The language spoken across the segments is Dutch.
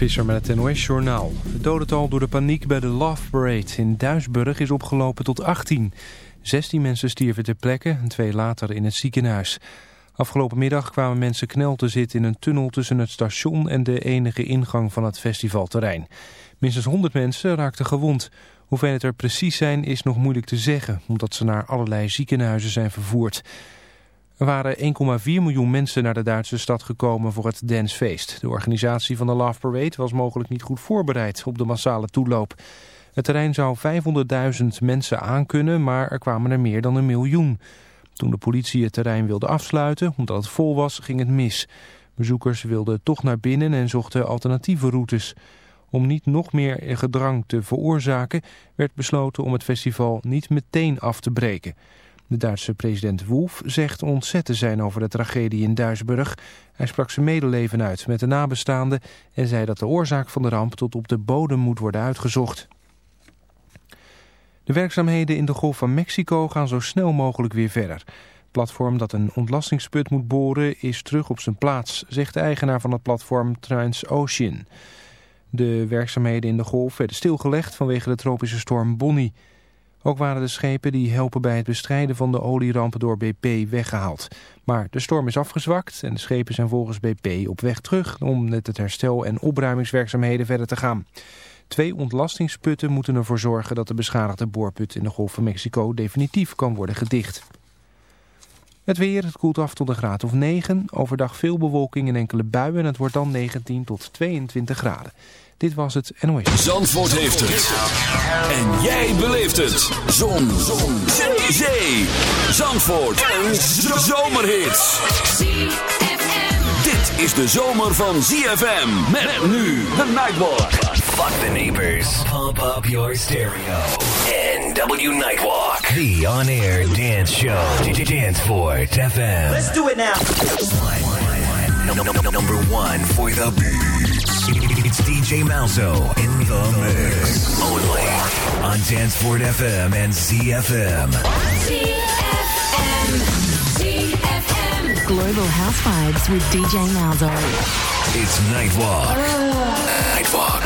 Visser met het NOS-journaal. Dodental door de paniek bij de Love Parade in Duisburg is opgelopen tot 18. 16 mensen stierven ter plekke en twee later in het ziekenhuis. Afgelopen middag kwamen mensen knel te zitten in een tunnel tussen het station en de enige ingang van het festivalterrein. Minstens 100 mensen raakten gewond. Hoeveel het er precies zijn is nog moeilijk te zeggen, omdat ze naar allerlei ziekenhuizen zijn vervoerd. Er waren 1,4 miljoen mensen naar de Duitse stad gekomen voor het dancefeest. De organisatie van de Love Parade was mogelijk niet goed voorbereid op de massale toeloop. Het terrein zou 500.000 mensen aankunnen, maar er kwamen er meer dan een miljoen. Toen de politie het terrein wilde afsluiten, omdat het vol was, ging het mis. Bezoekers wilden toch naar binnen en zochten alternatieve routes. Om niet nog meer gedrang te veroorzaken, werd besloten om het festival niet meteen af te breken. De Duitse president Wolf zegt ontzet te zijn over de tragedie in Duisburg. Hij sprak zijn medeleven uit met de nabestaanden en zei dat de oorzaak van de ramp tot op de bodem moet worden uitgezocht. De werkzaamheden in de Golf van Mexico gaan zo snel mogelijk weer verder. Het platform dat een ontlastingsput moet boren is terug op zijn plaats, zegt de eigenaar van het platform Transocean. De werkzaamheden in de Golf werden stilgelegd vanwege de tropische storm Bonnie. Ook waren de schepen die helpen bij het bestrijden van de olierampen door BP weggehaald. Maar de storm is afgezwakt en de schepen zijn volgens BP op weg terug om met het herstel- en opruimingswerkzaamheden verder te gaan. Twee ontlastingsputten moeten ervoor zorgen dat de beschadigde boorput in de Golf van Mexico definitief kan worden gedicht. Het weer, het koelt af tot een graad of 9. Overdag veel bewolking en enkele buien en het wordt dan 19 tot 22 graden. Dit was het NOS. Zandvoort heeft het. En jij beleeft het. Zon. Zon. Zee. Zandvoort. Een zomerhit. Dit is de zomer van ZFM. Met nu de Nightwalk. Fuck the neighbors. Pump up your stereo. NW Nightwalk. The on-air dance show. Danceport FM. Let's do it now. Number one for the beats. It's DJ Malzo in the mix. Only on Danceport FM and ZFM. Global House Vibes with DJ Malzo. It's Nightwalk. Oh. Nightwalk.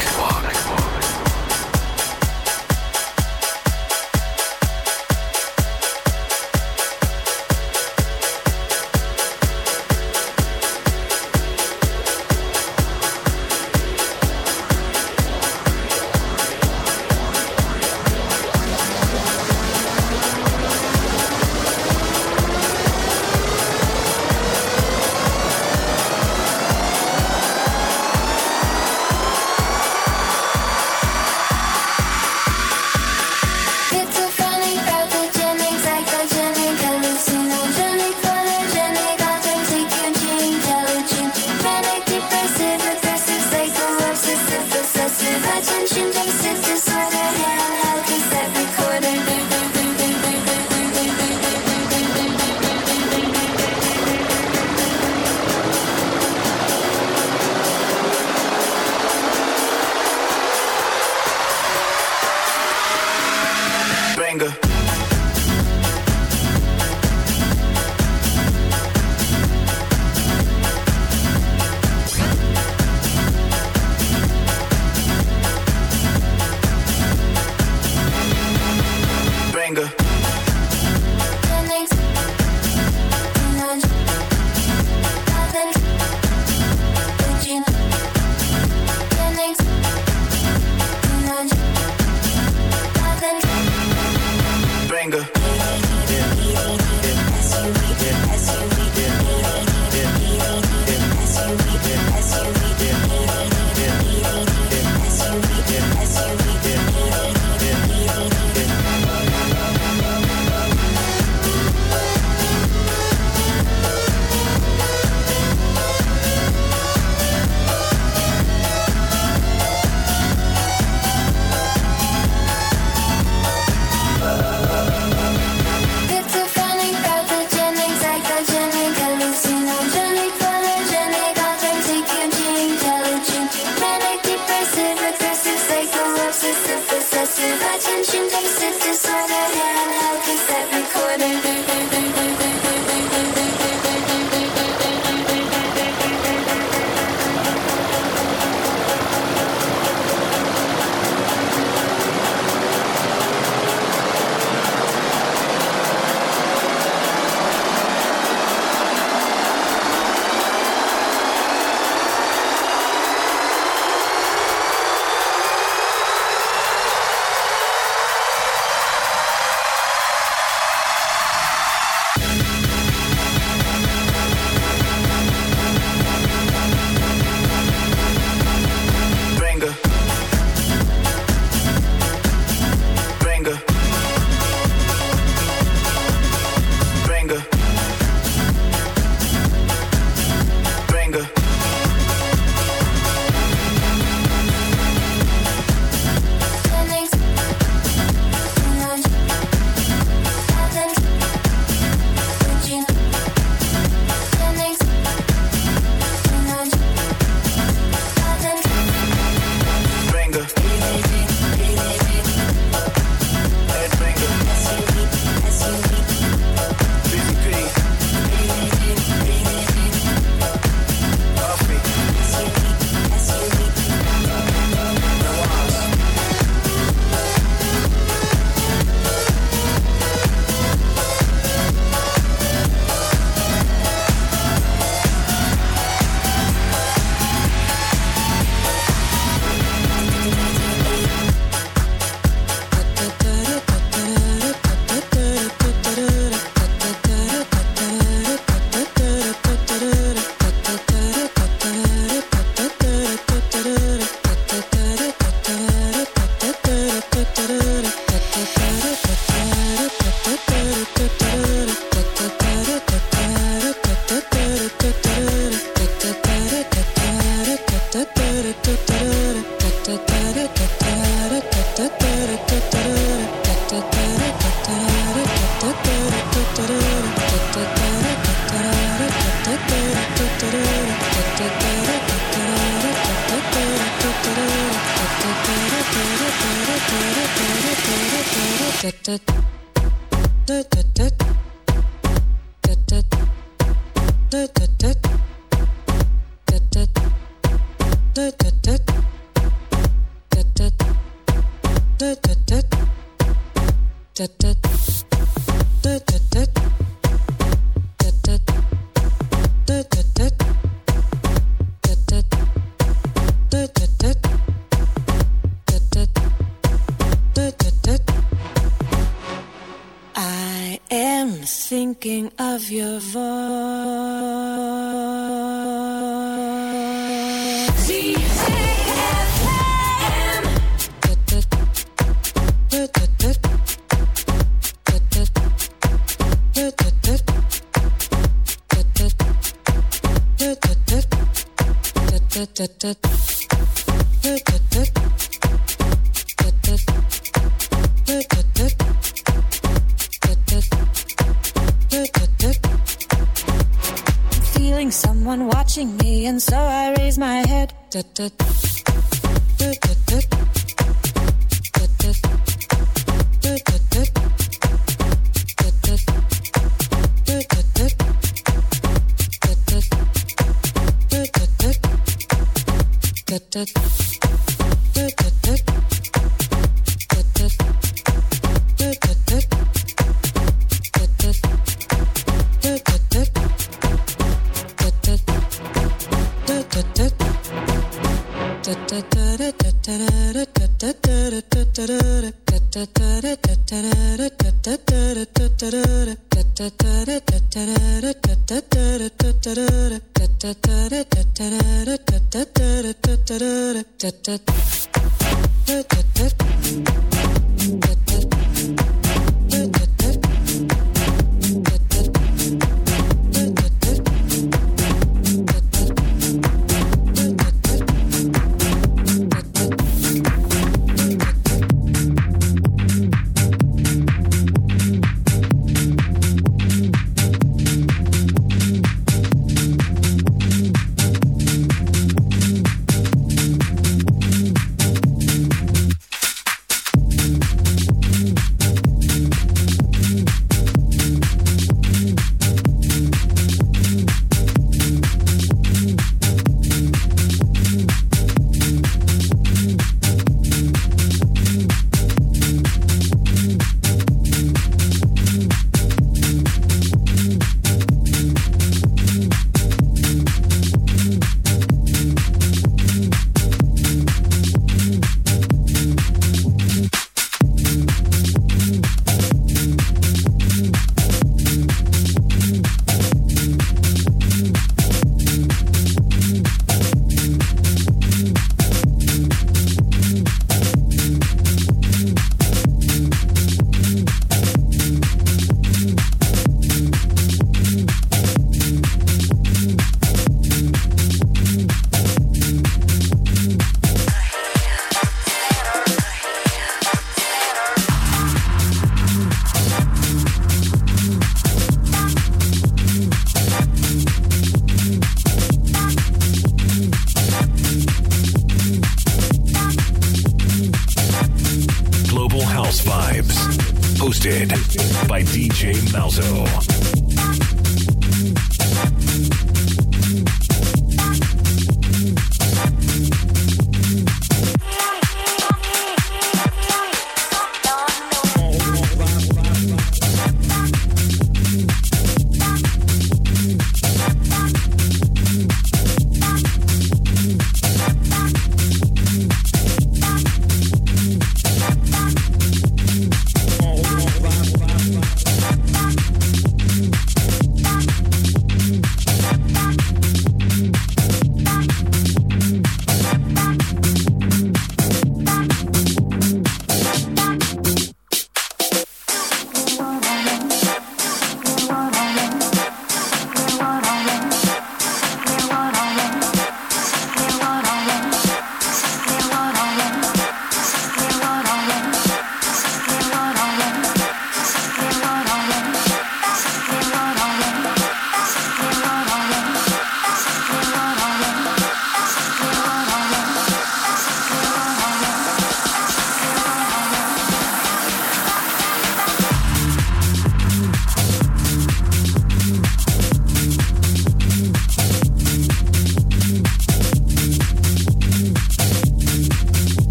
I am thinking of your voice. Feeling someone watching me, and so I raise my head. da, da. the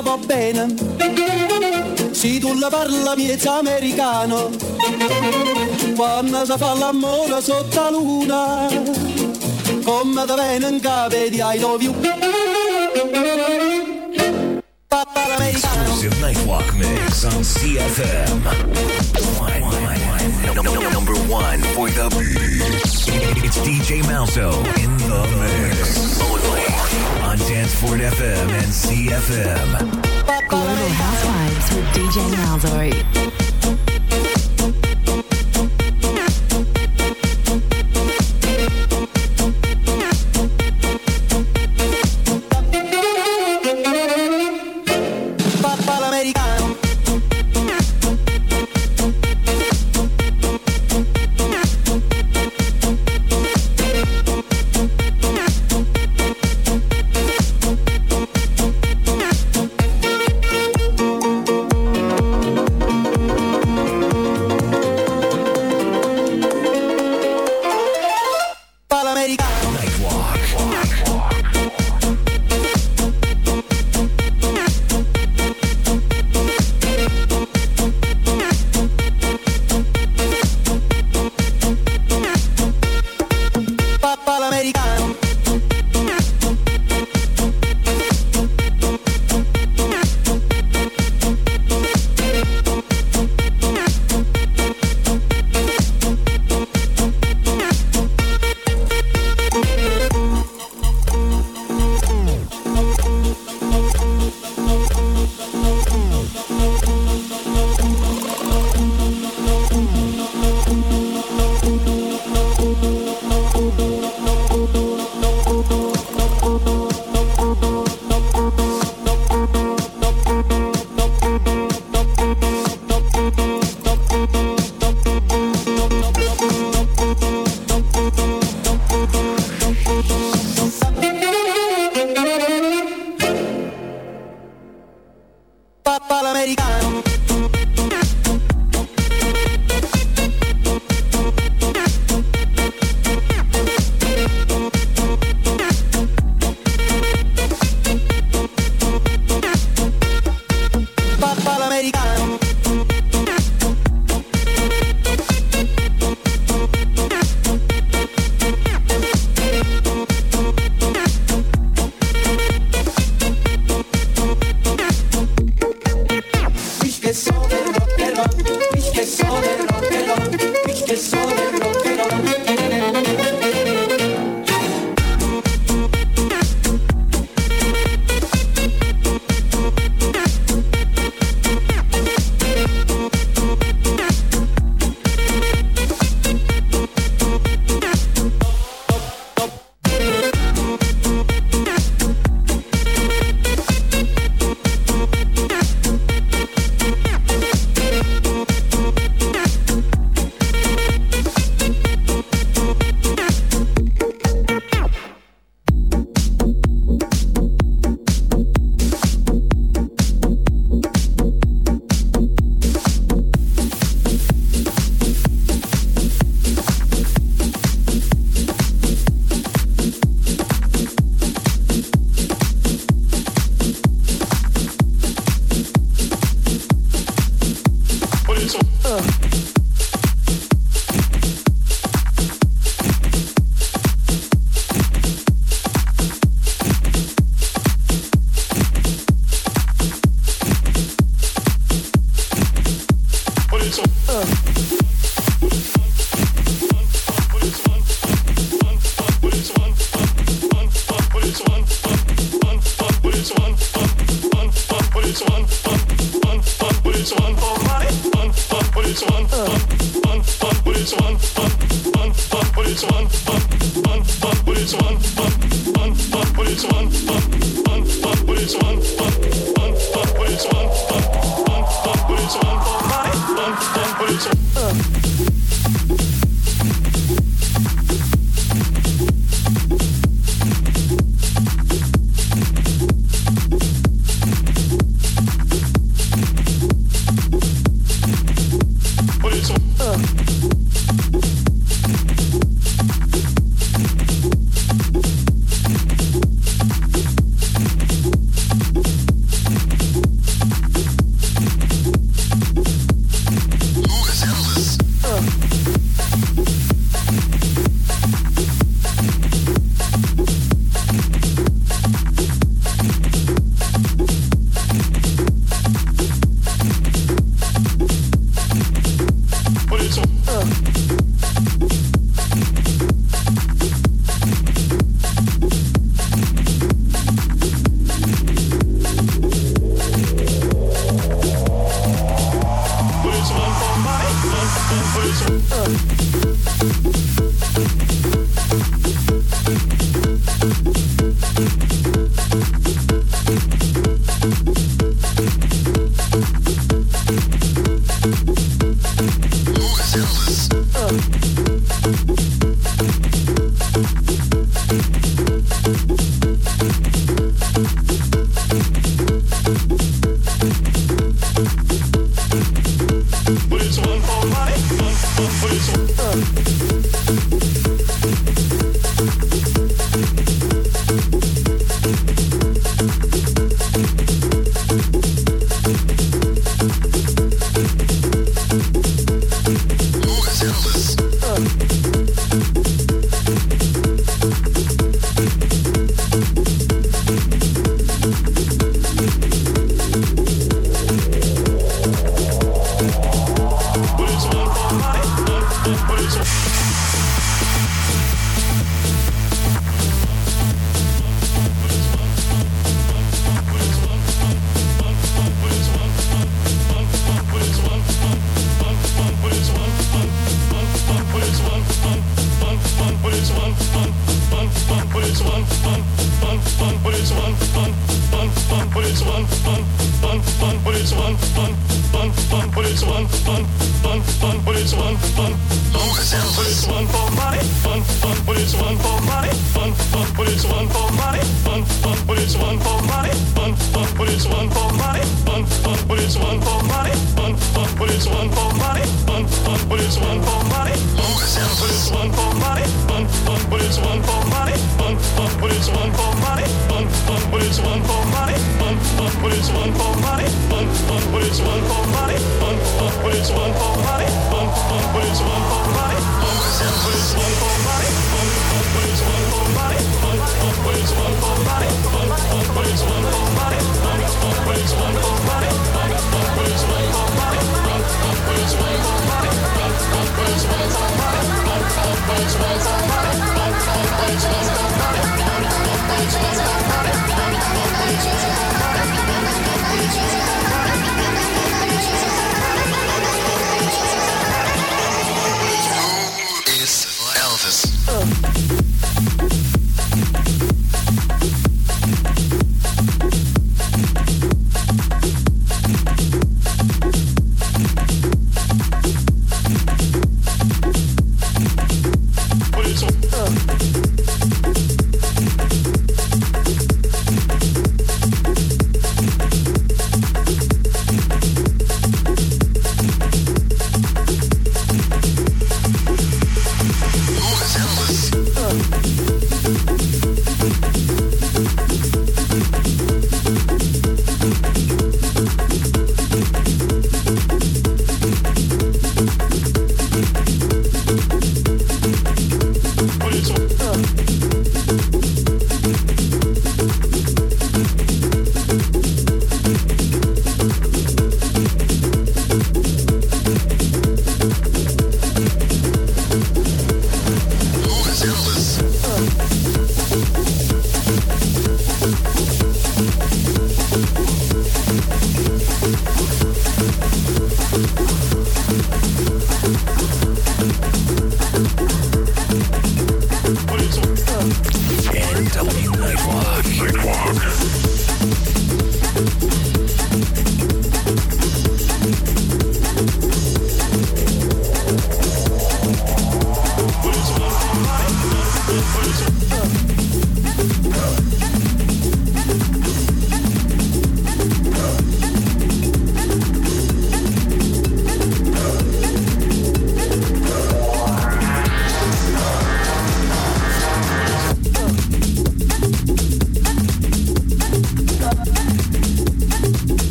Va bene, Se tu la parla miezza americano, quando si fa l'amore sotto la luna, come da vene in capo di I love you. Exclusive Nightwalk mix on CFM. Number one for the beats. It's DJ Malzo in the mix. On Danceport FM and CFM. Global Housewives with DJ Malzo.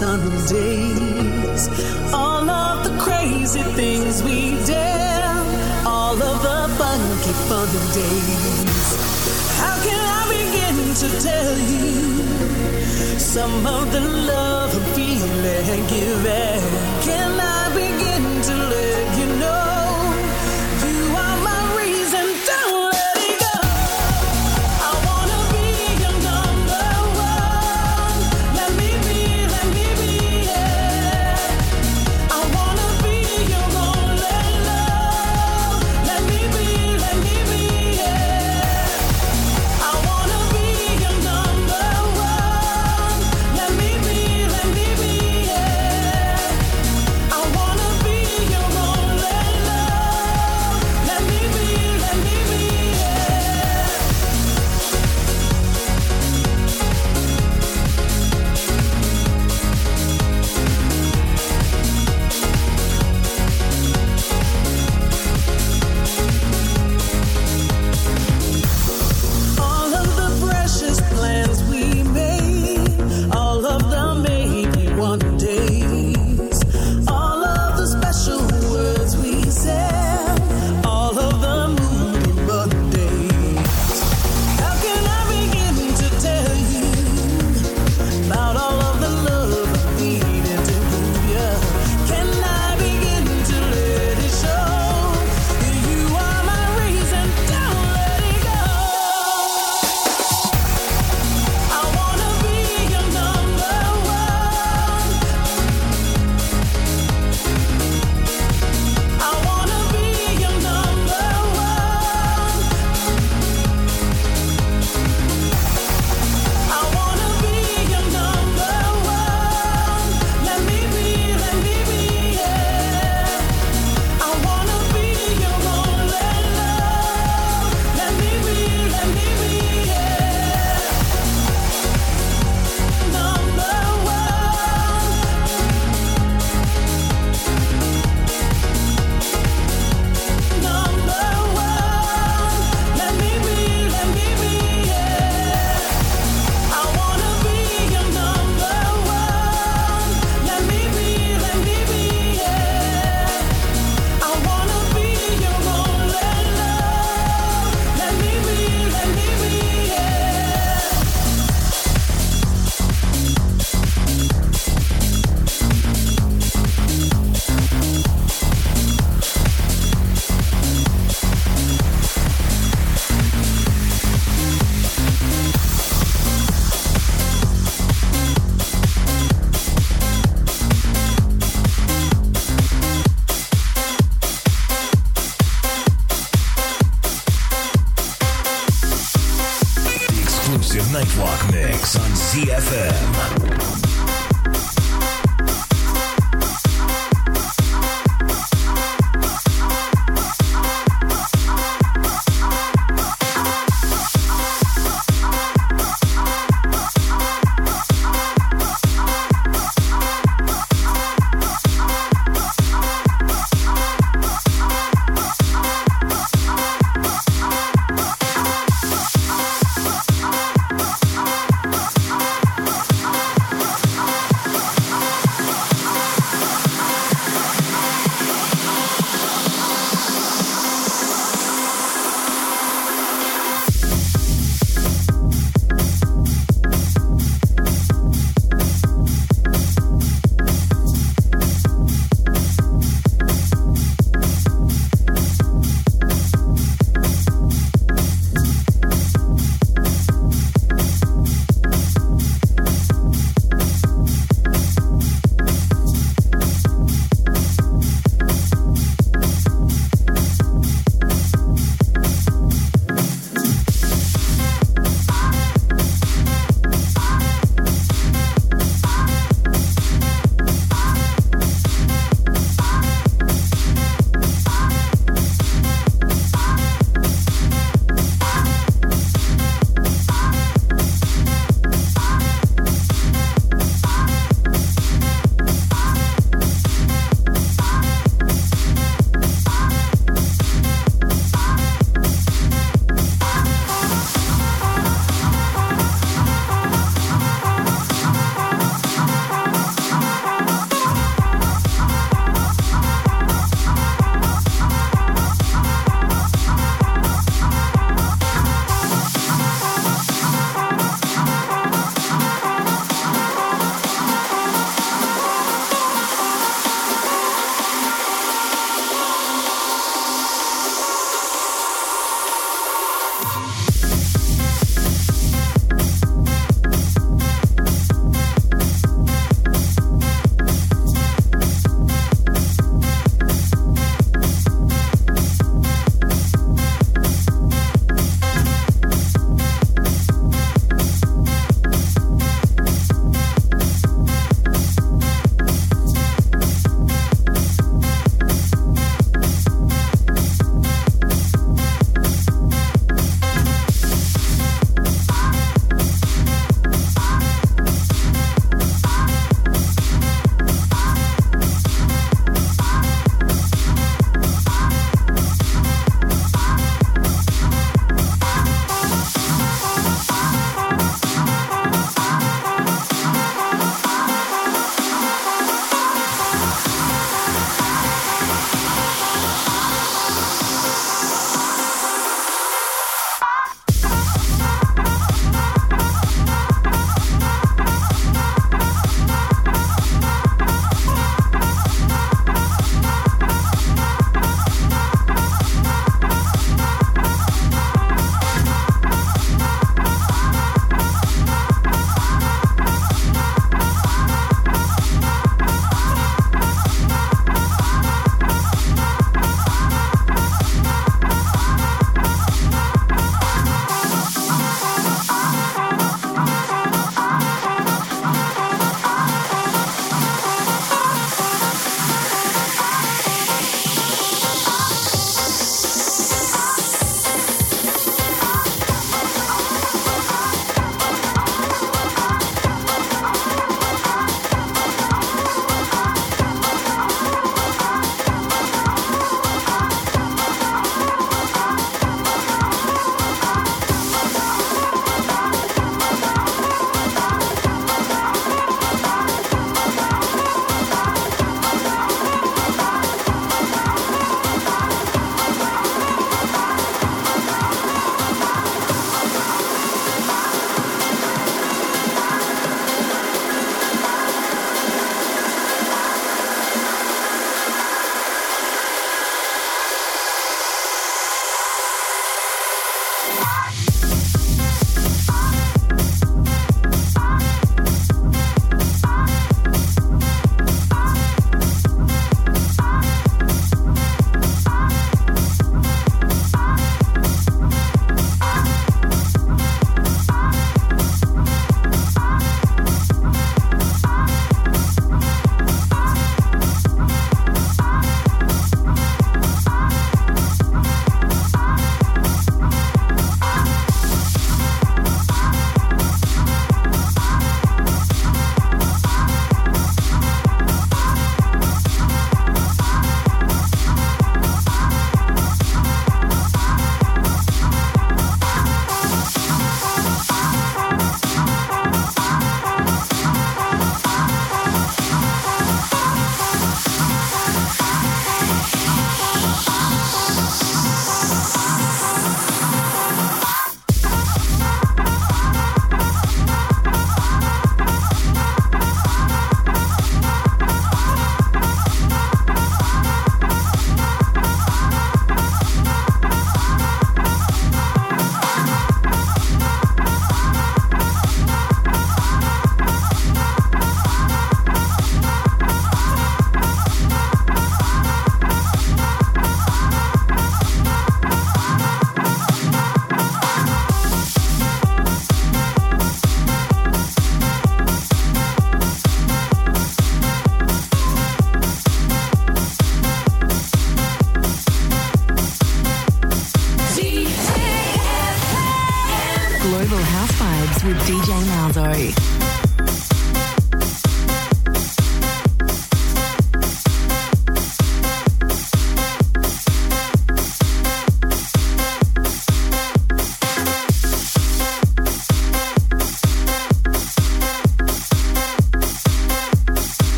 summer days. All of the crazy things we did, all of the funky fun days. How can I begin to tell you some of the love I'm feeling giving? Can I?